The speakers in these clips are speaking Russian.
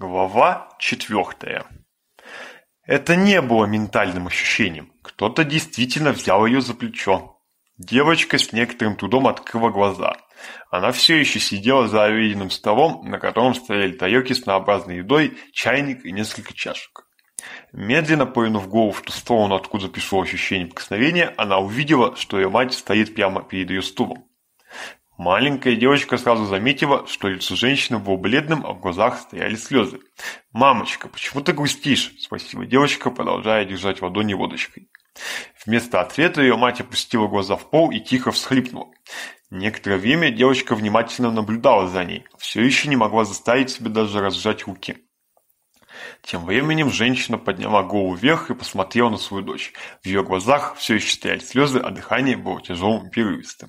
Глава четвертая. Это не было ментальным ощущением. Кто-то действительно взял ее за плечо. Девочка с некоторым трудом открыла глаза. Она все еще сидела за обеденным столом, на котором стояли тарелки с однообразной едой, чайник и несколько чашек. Медленно повернув голову в ту сторону, откуда пришло ощущение прикосновения, она увидела, что ее мать стоит прямо перед ее стулом. Маленькая девочка сразу заметила, что лицо женщины было бледным, а в глазах стояли слезы. «Мамочка, почему ты грустишь?» – спросила девочка, продолжая держать ладони водочкой. Вместо ответа ее мать опустила глаза в пол и тихо всхлипнула. Некоторое время девочка внимательно наблюдала за ней, все еще не могла заставить себя даже разжать руки. Тем временем женщина подняла голову вверх и посмотрела на свою дочь. В ее глазах все еще стояли слезы, а дыхание было тяжелым и перерывистым.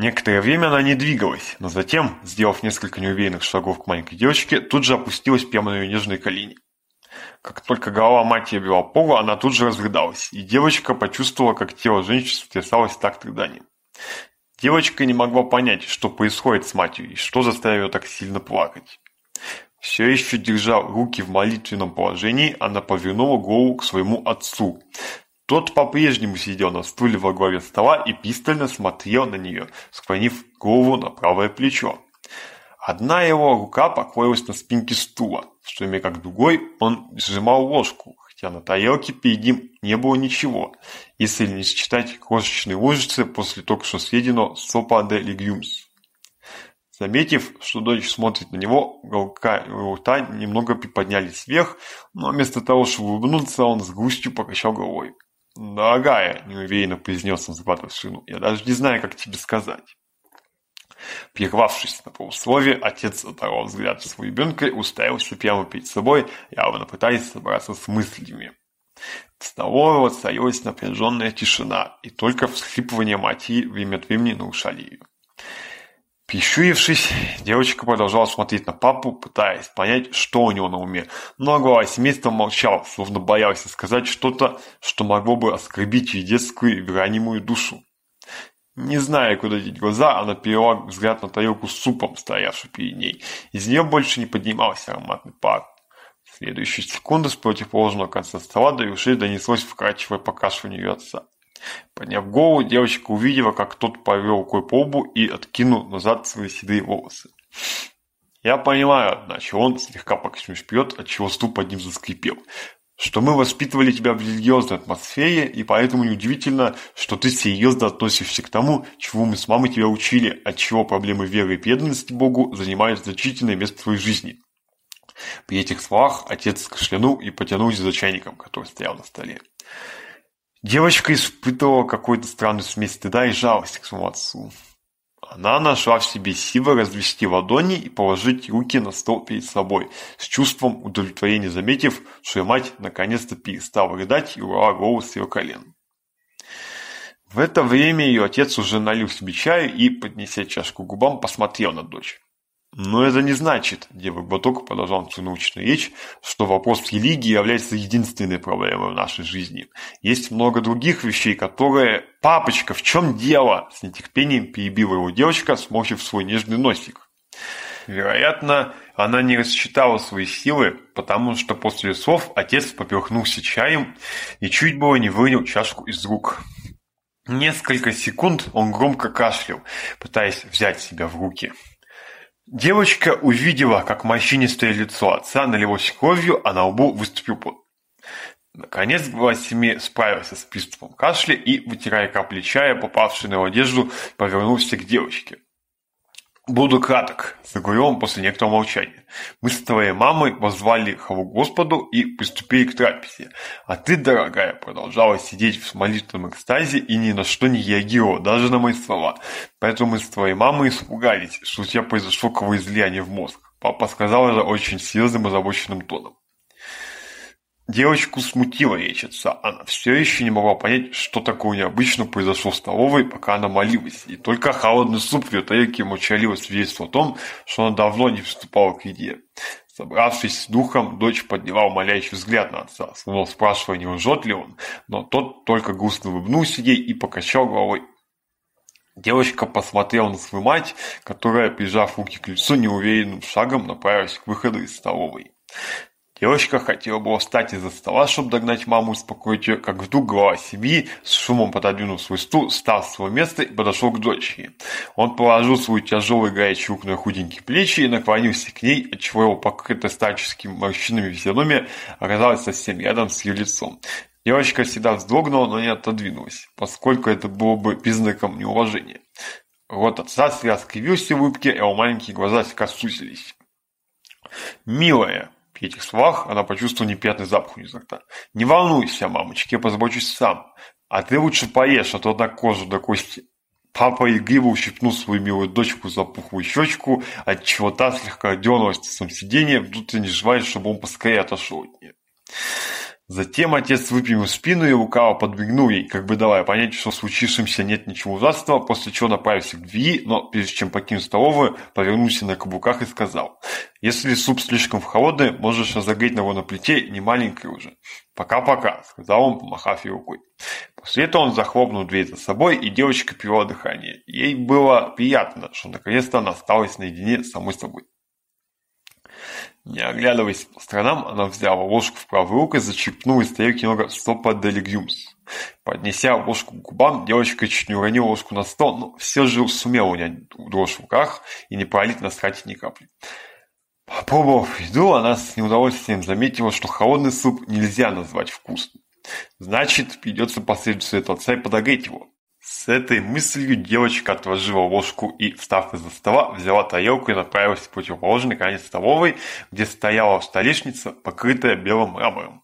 Некоторое время она не двигалась, но затем, сделав несколько неуверенных шагов к маленькой девочке, тут же опустилась прямо на ее нежные колени. Как только голова матери била пола, она тут же разрыдалась, и девочка почувствовала, как тело женщины сотрясалось так рыданием. Девочка не могла понять, что происходит с матерью и что заставило ее так сильно плакать. Все еще держа руки в молитвенном положении, она повернула голову к своему отцу, тот по-прежнему сидел на стуле во главе стола и пристально смотрел на нее, склонив голову на правое плечо. Одна его рука покоилась на спинке стула, в то время как другой он сжимал ложку, хотя на тарелке перед ним не было ничего, если не считать крошечные ложицы после только что съеденного сопа де легюмс. Заметив, что дочь смотрит на него, уголка его рта немного приподнялись вверх, но вместо того, чтобы улыбнуться, он с грустью покачал головой. «Дорогая», — неуверенно произнес он заглатывая слюну, — «я даже не знаю, как тебе сказать». Прервавшись на полусловие, отец оторвал взгляд в свою ребенка и уставился прямо перед собой, явно пытаясь собраться с мыслями. В столовой воцарилась напряженная тишина, и только всхлипывание матери время от времени нарушали ее. Прищурившись, девочка продолжала смотреть на папу, пытаясь понять, что у него на уме. Но глава семейства молчал, словно боялся сказать что-то, что могло бы оскорбить ее детскую и ранимую душу. Не зная, куда деть глаза, она перевела взгляд на тарелку с супом, стоявшую перед ней. Из нее больше не поднимался ароматный пар. В следующую секунду с противоположного конца стола до ушей донеслось вкрадчивое покашивание ее отца. Подняв голову, девочка увидела, как тот повел рукой по лбу и откинул назад свои седые волосы. Я понимаю, одначе он слегка покачнувшись пьет, отчего стул под ним заскрипел, что мы воспитывали тебя в религиозной атмосфере, и поэтому неудивительно, что ты серьезно относишься к тому, чего мы с мамой тебя учили, отчего проблемы веры и преданности Богу занимают значительное место в твоей жизни. При этих словах отец кашлянул и потянулся за чайником, который стоял на столе. Девочка испытывала какую-то странную смесь стыда и жалости к своему отцу. Она нашла в себе силы развести ладони и положить руки на стол перед собой, с чувством удовлетворения заметив, что ее мать наконец-то перестала рыдать и урала голову с ее колен. В это время ее отец уже налил себе чаю и, поднеся чашку к губам, посмотрел на дочь. Но это не значит, Дева Баток продолжал научную речь, что вопрос религии является единственной проблемой в нашей жизни. Есть много других вещей, которые... «Папочка, в чем дело?» С нетерпением перебила его девочка, сморщив свой нежный носик. Вероятно, она не рассчитала свои силы, потому что после слов отец поперхнулся чаем и чуть было не выронил чашку из рук. Несколько секунд он громко кашлял, пытаясь взять себя в руки. Девочка увидела, как морщинистое лицо отца налилось кровью, а на лбу выступил пот. Наконец Бласими справился с приступом кашля и, вытирая капли чая, попавшие на одежду, повернулся к девочке. Буду краток, — заговорил он после некоторого молчания. Мы с твоей мамой позвали хвалу Господу и приступили к трапезе. А ты, дорогая, продолжала сидеть в смолитном экстазе и ни на что не реагировала, даже на мои слова. Поэтому мы с твоей мамой испугались, что у тебя произошло кровоизлияние а в мозг. Папа сказал это очень серьезным озабоченным тоном. Девочку смутила речь отца. Она все еще не могла понять, что такое необычно произошло в столовой, пока она молилась. И только холодный суп в ее тарелке мочалила свидетельство о том, что она давно не вступала к еде. Собравшись с духом, дочь подняла умоляющий взгляд на отца, словно спрашивая, не лжет ли он, но тот только грустно улыбнулся ей и покачал головой. Девочка посмотрела на свою мать, которая, прижав руки к лицу, неуверенным шагом направилась к выходу из столовой. Девочка хотела было встать из-за стола, чтобы догнать маму и успокоить ее, как вдруг глава семьи, с шумом пододвинул свой стул, встал с своего места и подошел к дочери. Он положил свою тяжелый горячий руку на худенькие плечи и наклонился к ней, отчего его покрытая старческими морщинами физиономия оказалась совсем рядом с ее лицом. Девочка всегда вздрогнула, но не отодвинулась, поскольку это было бы признаком неуважения. Вот отца слегка скривился в улыбке, а его маленькие глаза слегка «Милая!» При этих словах она почувствовала неприятный запах у нее изо «Не волнуйся, мамочка, я позабочусь сам. А ты лучше поешь, а то на кожу до кости». Папа игриво ущипнул свою милую дочку за пухлую щечку, отчего та слегка дернулась на сиденье, не желает, чтобы он поскорее отошел от нее. Затем отец выпрямил спину и лукаво подмигнул ей, как бы давая понять, что случившимся нет ничего ужасного, после чего направился к двери, но прежде чем покинуть столовую, повернулся на каблуках и сказал, «Если суп слишком холодный, можешь разогреть его на плите, не маленькой уже». «Пока-пока», — сказал он, помахав ей рукой. После этого он захлопнул дверь за собой, и девочка пила дыхание. Ей было приятно, что наконец-то она осталась наедине с самой собой. Не оглядываясь по сторонам, она взяла ложку в правую руку и зачерпнула из тарелки немного сопа де легюмс. Поднеся ложку к губам, девочка чуть не уронила ложку на стол, но все же сумела унять дрожь в руках и не пролить на страте ни капли. Попробовав еду, она с неудовольствием заметила, что холодный суп нельзя назвать вкусным. Значит, придется посредством этого отца и подогреть его. С этой мыслью девочка отложила ложку и, встав из-за стола, взяла тарелку и направилась в противоположный конец столовой, где стояла столешница, покрытая белым мрамором.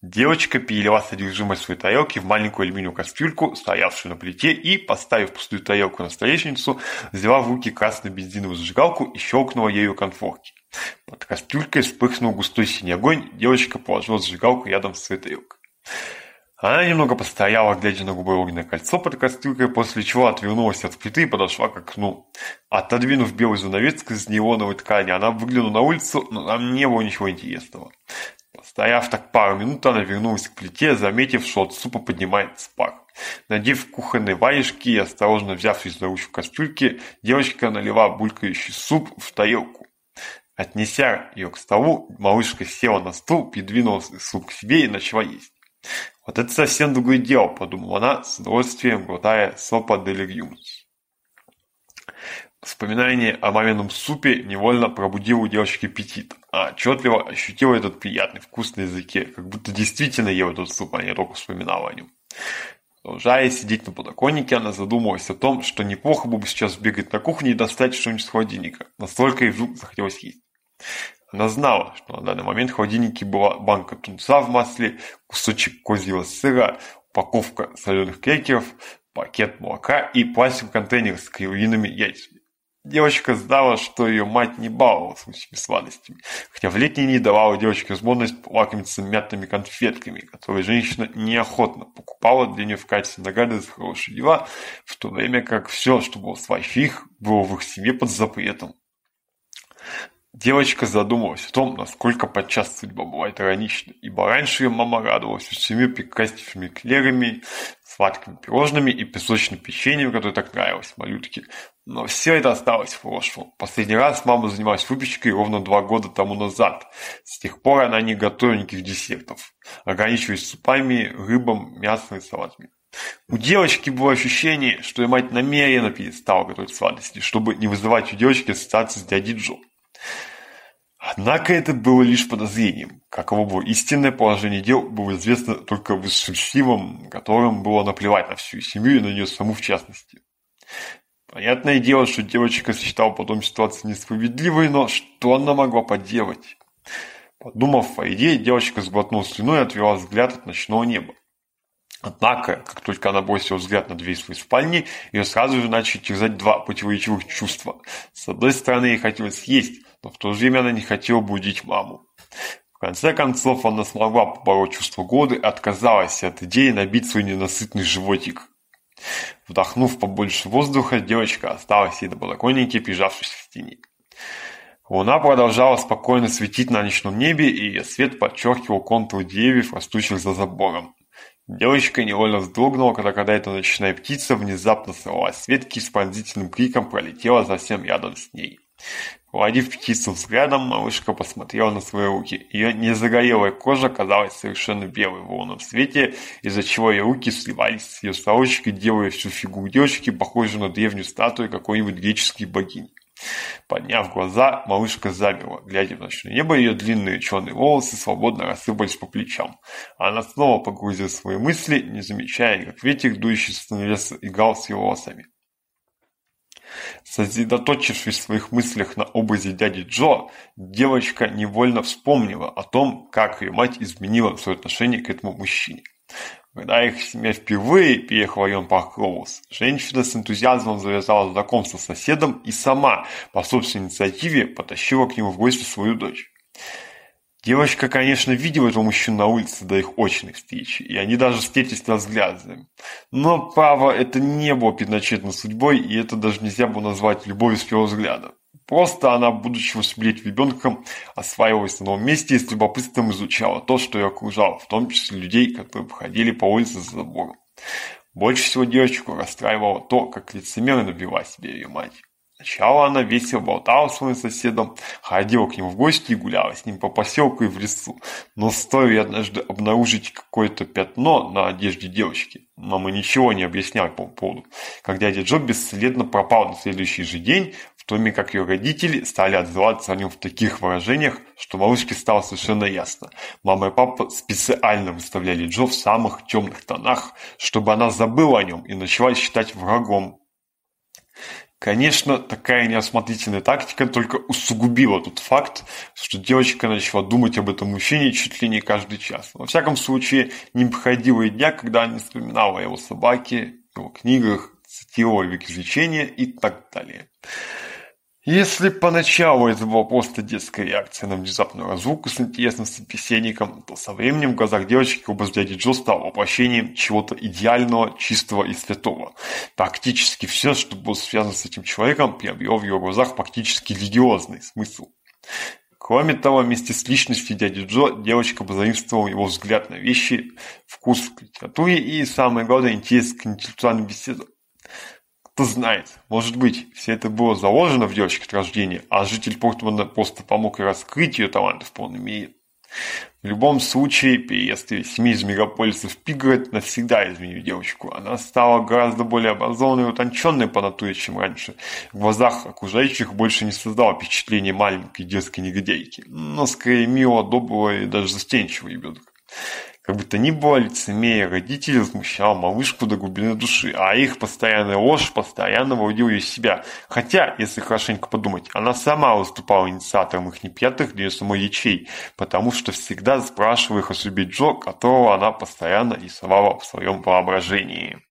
Девочка перелила содержимое своей тарелки в маленькую алюминиевую кастрюльку, стоявшую на плите, и, поставив пустую тарелку на столешницу, взяла в руки красную бензиновую зажигалку и щелкнула ею конфорки. Под кастрюлькой вспыхнул густой синий огонь, девочка положила зажигалку рядом с своей тарелкой. Она немного постояла, глядя на голубое кольцо под костюмкой, после чего отвернулась от плиты и подошла к окну. Отодвинув белый занавес из неоновой ткани, она выглянула на улицу, но там не было ничего интересного. Стояв так пару минут, она вернулась к плите, заметив, что от супа поднимается пар. Надев кухонные варежки и осторожно взявшись за ручку кастрюльки, девочка налила булькающий суп в тарелку. Отнеся ее к столу, малышка села на стул, придвинула суп к себе и начала есть. Вот это совсем другое дело, подумала она, с удовольствием глотая сопа делириум. Вспоминание о мамином супе невольно пробудило у девочки аппетит, а отчетливо ощутила этот приятный вкус на языке, как будто действительно ела этот суп, а не только вспоминала о нем. Продолжая сидеть на подоконнике, она задумалась о том, что неплохо бы сейчас бегать на кухне и достать что-нибудь с холодильника. Настолько ей вдруг захотелось есть она знала, что на данный момент в холодильнике была банка тунца в масле, кусочек козьего сыра, упаковка соленых крекеров, пакет молока и пластиковый контейнер с кривинными яйцами. Девочка знала, что ее мать не баловала случаями сладостями, хотя в летние дни давала девочке возможность лакомиться мятными конфетками, которые женщина неохотно покупала для нее в качестве награды за хорошие дела, в то время как все, что было с вайфих, было в их семье под запретом. Девочка задумалась о том, насколько подчас судьба бывает иронична, ибо раньше ее мама радовалась всеми прекраснейшими клерами, сладкими пирожными и песочным печеньем, которое так нравилось малютке. Но все это осталось в прошлом. Последний раз мама занималась выпечкой ровно два года тому назад. С тех пор она не готовит никаких десертов, ограничиваясь супами, рыбом, мясом и салатами. У девочки было ощущение, что ее мать намеренно перестала готовить сладости, чтобы не вызывать у девочки ассоциации с дядей Джо. Однако это было лишь подозрением, каково было истинное положение дел было известно только высшим которым было наплевать на всю семью и на нее саму в частности. Понятное дело, что девочка считала потом ситуацию несправедливой, но что она могла поделать? Подумав о идее, девочка сглотнула слюной и отвела взгляд от ночного неба. Однако, как только она бросила взгляд на дверь своей спальни, ее сразу же начали терзать два противоречивых чувства. С одной стороны, ей хотелось съесть. Но в то же время она не хотела будить маму. В конце концов, она смогла побороть чувство голода и отказалась от идеи набить свой ненасытный животик. Вдохнув побольше воздуха, девочка осталась и на балконике, прижавшись к стене. Луна продолжала спокойно светить на ночном небе, и свет подчеркивал контур деревьев, растущих за забором. Девочка невольно вздрогнула, когда когда эта ночная птица внезапно сорвалась с ветки и с пронзительным криком пролетела совсем рядом с ней. Владив кисил взглядом малышка посмотрела на свои руки. Ее незагорелая кожа казалась совершенно белой в лунном свете, из-за чего ее руки сливались с ее сорочкой, делая всю фигуру девочки похожую на древнюю статую какой-нибудь греческой богини. Подняв глаза, малышка замерла, глядя в ночное небо, ее длинные черные волосы свободно рассыпались по плечам. Она снова погрузила свои мысли, не замечая, как ветер, дующий с леса, играл с ее волосами. Сосредоточившись в своих мыслях на образе дяди Джо, девочка невольно вспомнила о том, как ее мать изменила свое отношение к этому мужчине. Когда их семья впервые переехала в район Парк Роуз, женщина с энтузиазмом завязала знакомство с соседом и сама, по собственной инициативе, потащила к нему в гости свою дочь. Девочка, конечно, видела этого мужчину на улице до их очных встреч, и они даже встретились на взгляды. Но, пава это не было предначертанной судьбой, и это даже нельзя было назвать любовью с первого взгляда. Просто она, будучи восьмилетним ребенком, осваивалась на новом месте и с любопытством изучала то, что ее окружало, в том числе людей, которые походили по улице за забором. Больше всего девочку расстраивало то, как лицемерно набила себе ее мать. Сначала она весело болтала с своим соседом, ходила к нему в гости и гуляла с ним по поселку и в лесу. Но стоило ей однажды обнаружить какое-то пятно на одежде девочки. Мама ничего не объясняла по поводу. Когда дядя Джо бесследно пропал на следующий же день, в томе как ее родители стали отзываться о нем в таких выражениях, что малышке стало совершенно ясно. Мама и папа специально выставляли Джо в самых темных тонах, чтобы она забыла о нем и начала считать врагом Конечно, такая неосмотрительная тактика только усугубила тот факт, что девочка начала думать об этом мужчине чуть ли не каждый час. Во всяком случае, не проходило и дня, когда она не вспоминала о его собаке, его книгах, цитировала его и так далее. Если поначалу это была просто детская реакция на внезапный разлуку с интересным собеседником, то со временем в глазах девочки образ дяди Джо стал воплощением чего-то идеального, чистого и святого. Практически все, что было связано с этим человеком, приобрело в его глазах практически религиозный смысл. Кроме того, вместе с личностью дяди Джо девочка позаимствовала его взгляд на вещи, вкус к литературе и, самое главное, интерес к интеллектуальным беседам. Кто знает, может быть, все это было заложено в девочке от рождения, а житель Портмана просто помог раскрыть ее таланты в полной мере. В любом случае, переезд ее семьи из мегаполиса в Пигород навсегда изменил девочку. Она стала гораздо более образованной и утонченной по натуре, чем раньше. В глазах окружающих больше не создала впечатление маленькой детской негодяйки, но скорее мило, доброго и даже застенчивого ребенка. Как-будто они были лицемеры, родители возмущал малышку до глубины души, а их постоянная ложь постоянно выводила из себя. Хотя, если хорошенько подумать, она сама выступала инициатором их непятых для самой ячей, потому что всегда спрашивала их о судьбе Джо, которого она постоянно рисовала в своем воображении.